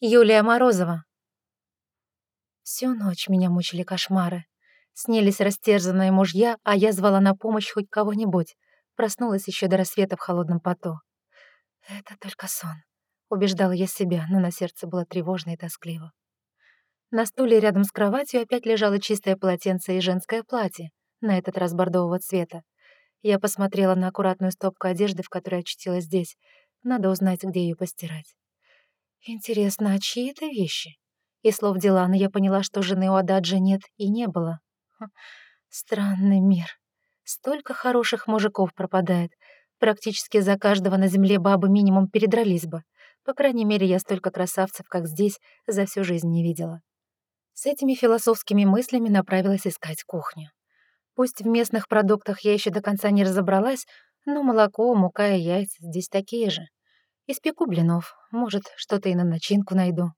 Юлия Морозова. Всю ночь меня мучили кошмары. Снились растерзанные мужья, а я звала на помощь хоть кого-нибудь. Проснулась еще до рассвета в холодном поту. «Это только сон», — убеждала я себя, но на сердце было тревожно и тоскливо. На стуле рядом с кроватью опять лежало чистое полотенце и женское платье, на этот раз бордового цвета. Я посмотрела на аккуратную стопку одежды, в которой очутилась здесь. Надо узнать, где ее постирать. Интересно, а чьи это вещи? И слов Дилана я поняла, что жены у Ададжи нет и не было. Странный мир. Столько хороших мужиков пропадает. Практически за каждого на земле бабы минимум передрались бы. По крайней мере, я столько красавцев, как здесь, за всю жизнь не видела. С этими философскими мыслями направилась искать кухню. Пусть в местных продуктах я еще до конца не разобралась, но молоко, мука и яйца здесь такие же. Испеку блинов, может, что-то и на начинку найду.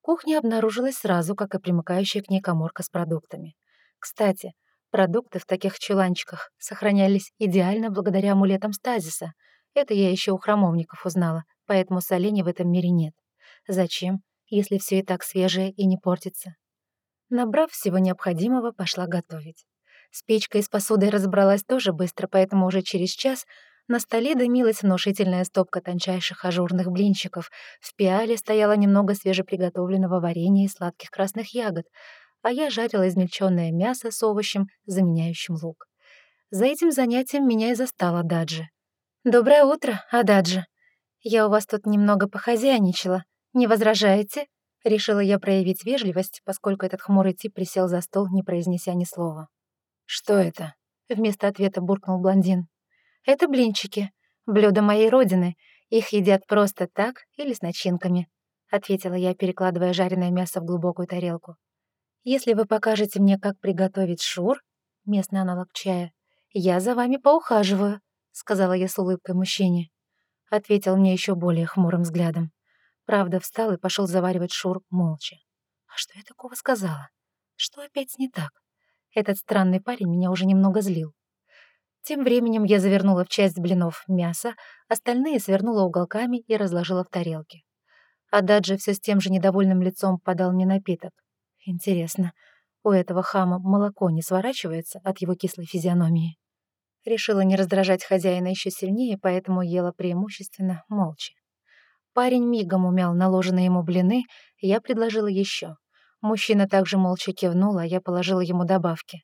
Кухня обнаружилась сразу, как и примыкающая к ней коморка с продуктами. Кстати, продукты в таких чуланчиках сохранялись идеально благодаря амулетам стазиса. Это я еще у храмовников узнала, поэтому солений в этом мире нет. Зачем, если все и так свежее и не портится? Набрав всего необходимого, пошла готовить. С печкой и с посудой разобралась тоже быстро, поэтому уже через час на столе дымилась внушительная стопка тончайших ажурных блинчиков, в пиале стояло немного свежеприготовленного варенья и сладких красных ягод, а я жарила измельченное мясо с овощем, заменяющим лук. За этим занятием меня и застала Даджи. «Доброе утро, Ададжи. Я у вас тут немного похозяйничала. Не возражаете?» Решила я проявить вежливость, поскольку этот хмурый тип присел за стол, не произнеся ни слова. «Что это?» — вместо ответа буркнул блондин. Это блинчики, блюдо моей родины. Их едят просто так или с начинками», — ответила я, перекладывая жареное мясо в глубокую тарелку. «Если вы покажете мне, как приготовить шур, местный аналог чая, я за вами поухаживаю», — сказала я с улыбкой мужчине. Ответил мне еще более хмурым взглядом. Правда, встал и пошел заваривать шур молча. А что я такого сказала? Что опять не так? Этот странный парень меня уже немного злил. Тем временем я завернула в часть блинов мясо, остальные свернула уголками и разложила в тарелке. А Даджи все с тем же недовольным лицом подал мне напиток. Интересно, у этого хама молоко не сворачивается от его кислой физиономии? Решила не раздражать хозяина еще сильнее, поэтому ела преимущественно молча. Парень мигом умял наложенные ему блины, я предложила еще. Мужчина также молча кивнул, а я положила ему добавки.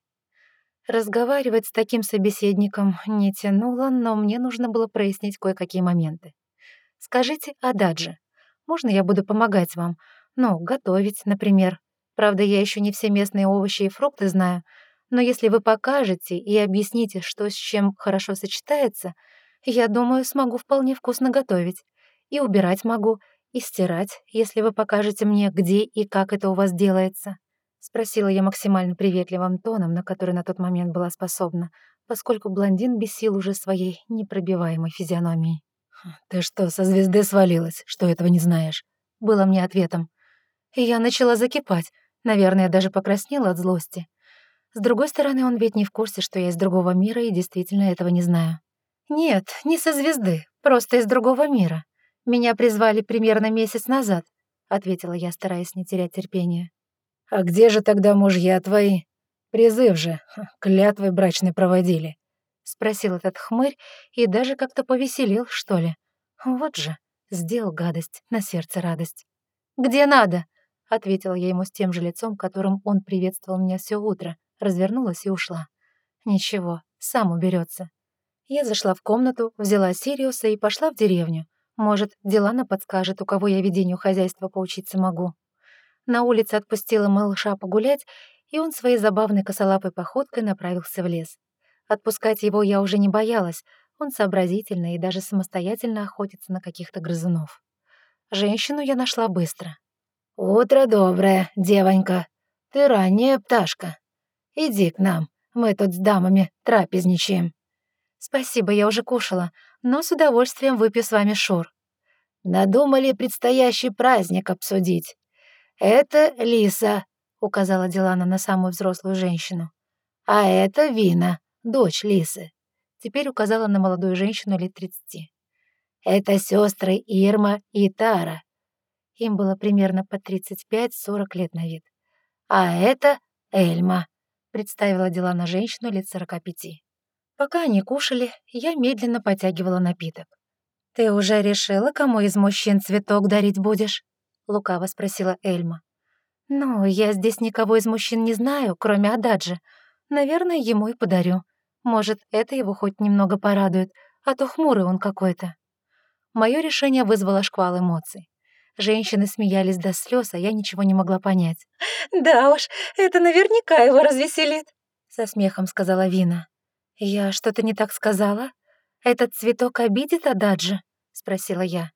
Разговаривать с таким собеседником не тянуло, но мне нужно было прояснить кое-какие моменты. «Скажите, Ададжи, можно я буду помогать вам? Ну, готовить, например. Правда, я еще не все местные овощи и фрукты знаю, но если вы покажете и объясните, что с чем хорошо сочетается, я думаю, смогу вполне вкусно готовить. И убирать могу, и стирать, если вы покажете мне, где и как это у вас делается». — спросила я максимально приветливым тоном, на который на тот момент была способна, поскольку блондин бесил уже своей непробиваемой физиономией. «Хм, «Ты что, со звезды свалилась, что этого не знаешь?» — было мне ответом. И я начала закипать, наверное, даже покраснела от злости. С другой стороны, он ведь не в курсе, что я из другого мира и действительно этого не знаю. «Нет, не со звезды, просто из другого мира. Меня призвали примерно месяц назад», — ответила я, стараясь не терять терпения. «А где же тогда мужья твои? Призыв же, клятвы брачной проводили», — спросил этот хмырь и даже как-то повеселил, что ли. Вот же, сделал гадость, на сердце радость. «Где надо?» — ответила я ему с тем же лицом, которым он приветствовал меня все утро, развернулась и ушла. «Ничего, сам уберется. Я зашла в комнату, взяла Сириуса и пошла в деревню. Может, Дилана подскажет, у кого я ведению хозяйства поучиться могу. На улице отпустила малыша погулять, и он своей забавной косолапой походкой направился в лес. Отпускать его я уже не боялась, он сообразительный и даже самостоятельно охотится на каких-то грызунов. Женщину я нашла быстро. «Утро доброе, девонька. Ты ранняя пташка. Иди к нам, мы тут с дамами трапезничаем». «Спасибо, я уже кушала, но с удовольствием выпью с вами шур». «Надумали предстоящий праздник обсудить. «Это Лиса», — указала Дилана на самую взрослую женщину. «А это Вина, дочь Лисы». Теперь указала на молодую женщину лет тридцати. «Это сестры Ирма и Тара. Им было примерно по 35-40 лет на вид. «А это Эльма», — представила дела на женщину лет 45. Пока они кушали, я медленно потягивала напиток. «Ты уже решила, кому из мужчин цветок дарить будешь?» — лукаво спросила Эльма. «Ну, я здесь никого из мужчин не знаю, кроме Ададжи. Наверное, ему и подарю. Может, это его хоть немного порадует, а то хмурый он какой-то». Мое решение вызвало шквал эмоций. Женщины смеялись до слез, а я ничего не могла понять. «Да уж, это наверняка его развеселит», — со смехом сказала Вина. «Я что-то не так сказала? Этот цветок обидит Ададжи?» — спросила я.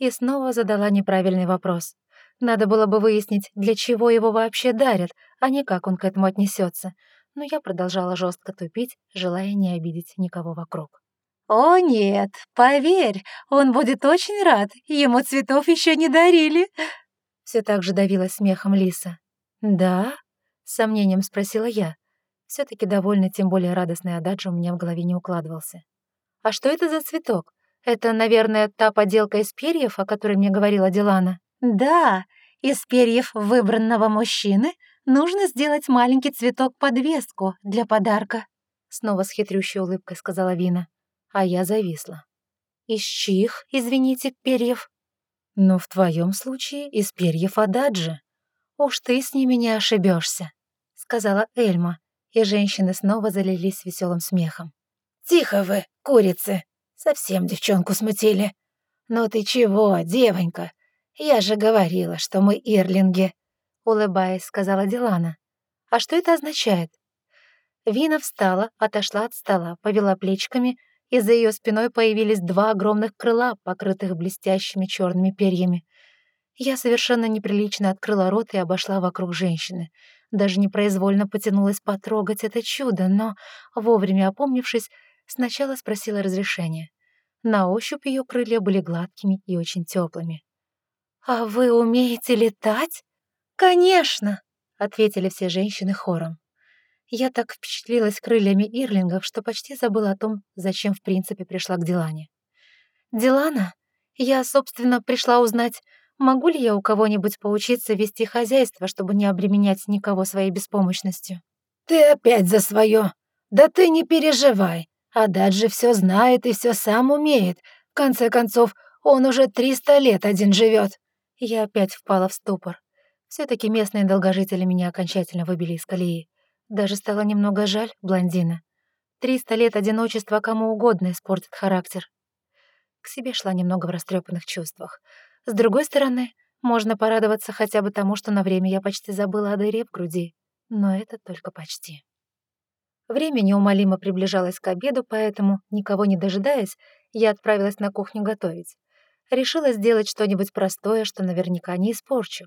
И снова задала неправильный вопрос. Надо было бы выяснить, для чего его вообще дарят, а не как он к этому отнесется. Но я продолжала жестко тупить, желая не обидеть никого вокруг. «О нет, поверь, он будет очень рад, ему цветов еще не дарили!» Все так же давила смехом Лиса. «Да?» — с сомнением спросила я все таки довольно, тем более радостный Ададжи у меня в голове не укладывался. «А что это за цветок? Это, наверное, та поделка из перьев, о которой мне говорила Дилана?» «Да, из перьев выбранного мужчины нужно сделать маленький цветок-подвеску для подарка», снова с хитрющей улыбкой сказала Вина. А я зависла. «Из чьих, извините, перьев?» «Ну, в твоем случае из перьев Ададжи. Уж ты с ними не ошибешься, сказала Эльма, и женщины снова залились веселым смехом. «Тихо вы, курицы! Совсем девчонку смутили. Ну ты чего, девонька? Я же говорила, что мы ирлинги!» Улыбаясь, сказала Дилана. «А что это означает?» Вина встала, отошла от стола, повела плечиками, и за ее спиной появились два огромных крыла, покрытых блестящими черными перьями. Я совершенно неприлично открыла рот и обошла вокруг женщины. Даже непроизвольно потянулась потрогать это чудо, но, вовремя опомнившись, сначала спросила разрешения. На ощупь ее крылья были гладкими и очень теплыми. «А вы умеете летать?» «Конечно!» — ответили все женщины хором. Я так впечатлилась крыльями Ирлингов, что почти забыла о том, зачем в принципе пришла к Дилане. «Дилана, я, собственно, пришла узнать, Могу ли я у кого-нибудь поучиться вести хозяйство, чтобы не обременять никого своей беспомощностью? Ты опять за свое. Да ты не переживай. Адад же все знает и все сам умеет. В конце концов, он уже триста лет один живет. Я опять впала в ступор. все таки местные долгожители меня окончательно выбили из колеи. Даже стало немного жаль блондина. Триста лет одиночества кому угодно испортит характер. К себе шла немного в растрепанных чувствах. С другой стороны, можно порадоваться хотя бы тому, что на время я почти забыла о дыре в груди. Но это только почти. Время неумолимо приближалось к обеду, поэтому, никого не дожидаясь, я отправилась на кухню готовить. Решила сделать что-нибудь простое, что наверняка не испорчу.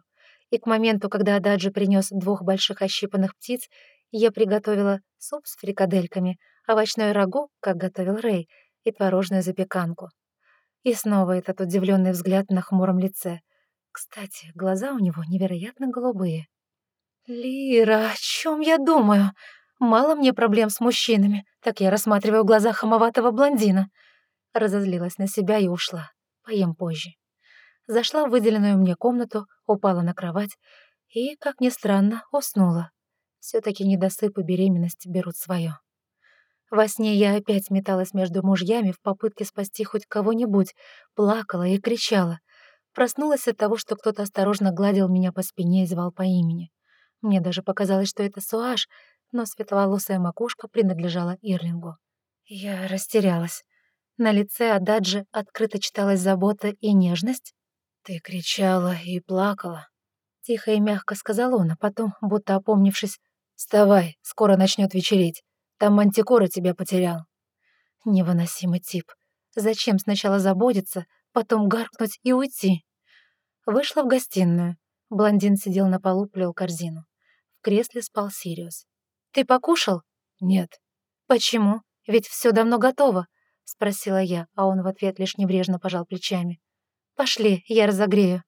И к моменту, когда Ададжи принес двух больших ощипанных птиц, я приготовила суп с фрикадельками, овощной рагу, как готовил Рэй, и творожную запеканку. И снова этот удивленный взгляд на хмуром лице. Кстати, глаза у него невероятно голубые. «Лира, о чем я думаю? Мало мне проблем с мужчинами, так я рассматриваю глаза хамоватого блондина». Разозлилась на себя и ушла. Поем позже. Зашла в выделенную мне комнату, упала на кровать и, как ни странно, уснула. все таки недосып и беременность берут свое. Во сне я опять металась между мужьями в попытке спасти хоть кого-нибудь, плакала и кричала. Проснулась от того, что кто-то осторожно гладил меня по спине и звал по имени. Мне даже показалось, что это Суаш, но светловолосая макушка принадлежала Ирлингу. Я растерялась. На лице Ададжи открыто читалась забота и нежность. «Ты кричала и плакала», — тихо и мягко сказал он, а потом, будто опомнившись, «Вставай, скоро начнет вечереть. Там мантикора тебя потерял». Невыносимый тип. Зачем сначала заботиться, потом гаркнуть и уйти? Вышла в гостиную. Блондин сидел на полу, плел корзину. В кресле спал Сириус. «Ты покушал?» «Нет». «Почему? Ведь все давно готово», — спросила я, а он в ответ лишь небрежно пожал плечами. «Пошли, я разогрею».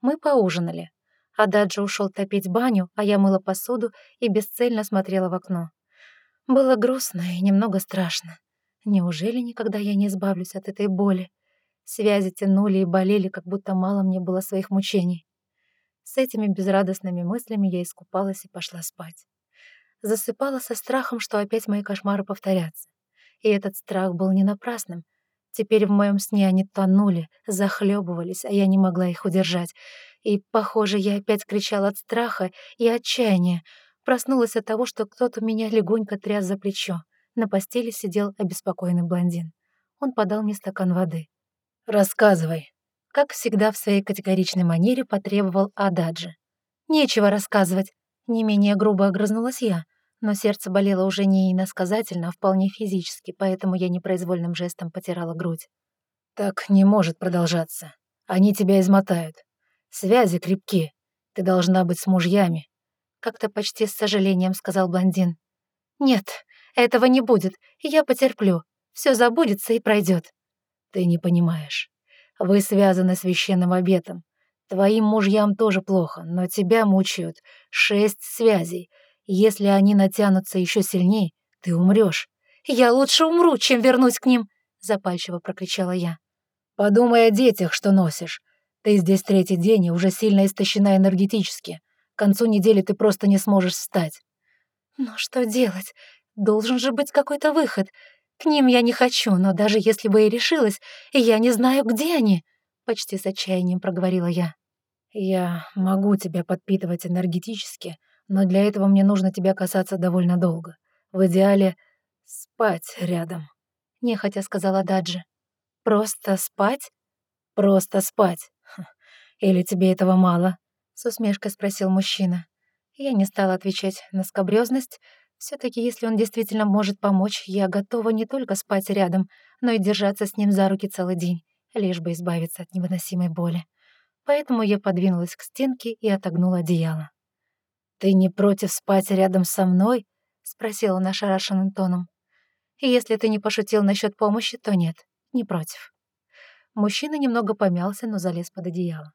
Мы поужинали. Ададжи ушел топить баню, а я мыла посуду и бесцельно смотрела в окно. Было грустно и немного страшно. Неужели никогда я не избавлюсь от этой боли? Связи тянули и болели, как будто мало мне было своих мучений. С этими безрадостными мыслями я искупалась и пошла спать. Засыпала со страхом, что опять мои кошмары повторятся. И этот страх был не напрасным. Теперь в моем сне они тонули, захлебывались, а я не могла их удержать. И, похоже, я опять кричала от страха и отчаяния. Проснулась от того, что кто-то меня легонько тряс за плечо. На постели сидел обеспокоенный блондин. Он подал мне стакан воды. «Рассказывай», — как всегда в своей категоричной манере потребовал Ададжи. «Нечего рассказывать», — не менее грубо огрызнулась я, но сердце болело уже не иносказательно, а вполне физически, поэтому я непроизвольным жестом потирала грудь. «Так не может продолжаться. Они тебя измотают. Связи крепки. Ты должна быть с мужьями», — как-то почти с сожалением сказал блондин. «Нет, этого не будет, я потерплю. Все забудется и пройдет. Ты не понимаешь. Вы связаны священным обетом. Твоим мужьям тоже плохо, но тебя мучают шесть связей. Если они натянутся еще сильней, ты умрешь. Я лучше умру, чем вернусь к ним, запальчиво прокричала я. Подумай о детях, что носишь. Ты здесь третий день и уже сильно истощена энергетически. К концу недели ты просто не сможешь встать. Но что делать? Должен же быть какой-то выход. К ним я не хочу, но даже если бы и решилась, я не знаю, где они, — почти с отчаянием проговорила я. Я могу тебя подпитывать энергетически, но для этого мне нужно тебя касаться довольно долго. В идеале спать рядом, — нехотя сказала Даджи. Просто спать? Просто спать. Или тебе этого мало? С усмешкой спросил мужчина. Я не стала отвечать на скобрёзность, все-таки, если он действительно может помочь, я готова не только спать рядом, но и держаться с ним за руки целый день, лишь бы избавиться от невыносимой боли. Поэтому я подвинулась к стенке и отогнула одеяло. «Ты не против спать рядом со мной?» — спросила он ошарашенным тоном. «Если ты не пошутил насчет помощи, то нет, не против». Мужчина немного помялся, но залез под одеяло.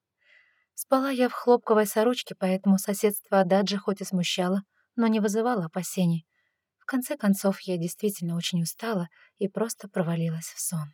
Спала я в хлопковой сорочке, поэтому соседство Ададжи хоть и смущало, но не вызывало опасений. В конце концов, я действительно очень устала и просто провалилась в сон.